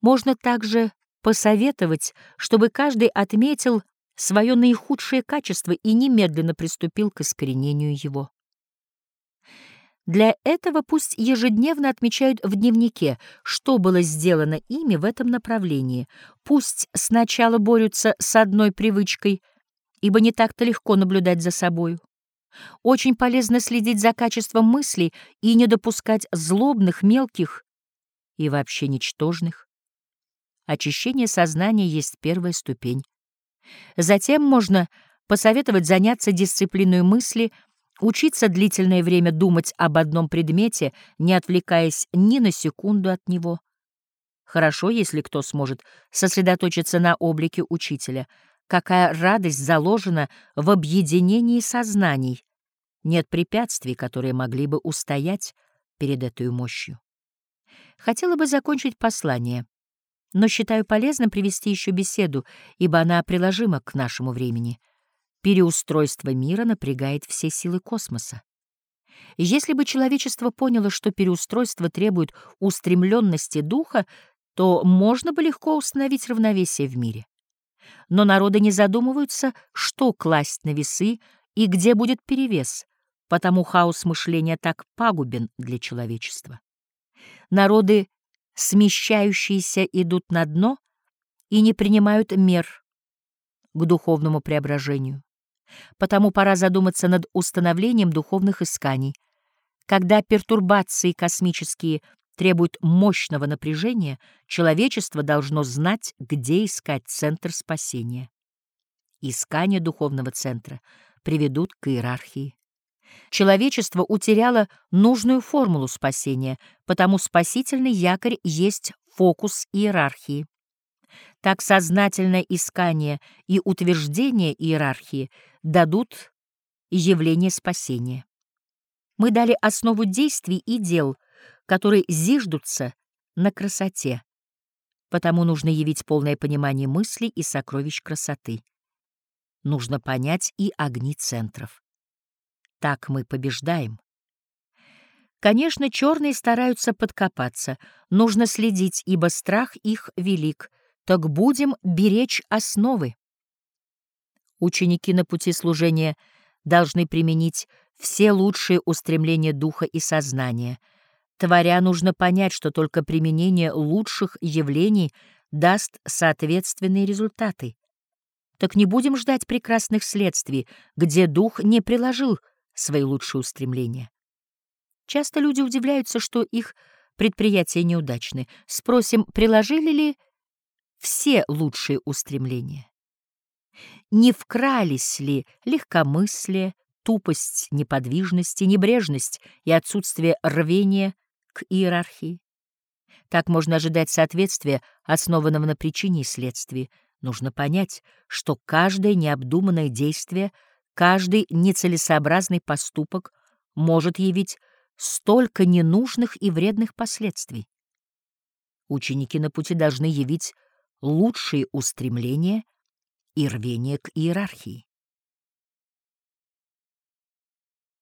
Можно также посоветовать, чтобы каждый отметил свое наихудшее качество и немедленно приступил к искоренению его. Для этого пусть ежедневно отмечают в дневнике, что было сделано ими в этом направлении. Пусть сначала борются с одной привычкой, ибо не так-то легко наблюдать за собою. Очень полезно следить за качеством мыслей и не допускать злобных, мелких и вообще ничтожных. Очищение сознания есть первая ступень. Затем можно посоветовать заняться дисциплиной мысли — Учиться длительное время думать об одном предмете, не отвлекаясь ни на секунду от него. Хорошо, если кто сможет сосредоточиться на облике учителя. Какая радость заложена в объединении сознаний. Нет препятствий, которые могли бы устоять перед этой мощью. Хотела бы закончить послание, но считаю полезным привести еще беседу, ибо она приложима к нашему времени. Переустройство мира напрягает все силы космоса. Если бы человечество поняло, что переустройство требует устремленности духа, то можно бы легко установить равновесие в мире. Но народы не задумываются, что класть на весы и где будет перевес, потому хаос мышления так пагубен для человечества. Народы, смещающиеся, идут на дно и не принимают мер к духовному преображению. Потому пора задуматься над установлением духовных исканий. Когда пертурбации космические требуют мощного напряжения, человечество должно знать, где искать центр спасения. Искания духовного центра приведут к иерархии. Человечество утеряло нужную формулу спасения, потому спасительный якорь есть фокус иерархии. Так сознательное искание и утверждение иерархии дадут явление спасения. Мы дали основу действий и дел, которые зиждутся на красоте. Потому нужно явить полное понимание мыслей и сокровищ красоты. Нужно понять и огни центров. Так мы побеждаем. Конечно, черные стараются подкопаться. Нужно следить, ибо страх их велик — так будем беречь основы. Ученики на пути служения должны применить все лучшие устремления духа и сознания. Творя нужно понять, что только применение лучших явлений даст соответственные результаты. Так не будем ждать прекрасных следствий, где дух не приложил свои лучшие устремления. Часто люди удивляются, что их предприятия неудачны. Спросим, приложили ли все лучшие устремления. Не вкрались ли легкомыслие, тупость неподвижности, небрежность и отсутствие рвения к иерархии? Так можно ожидать соответствия, основанного на причине и следствии. Нужно понять, что каждое необдуманное действие, каждый нецелесообразный поступок может явить столько ненужных и вредных последствий. Ученики на пути должны явить лучшие устремления и рвение к иерархии.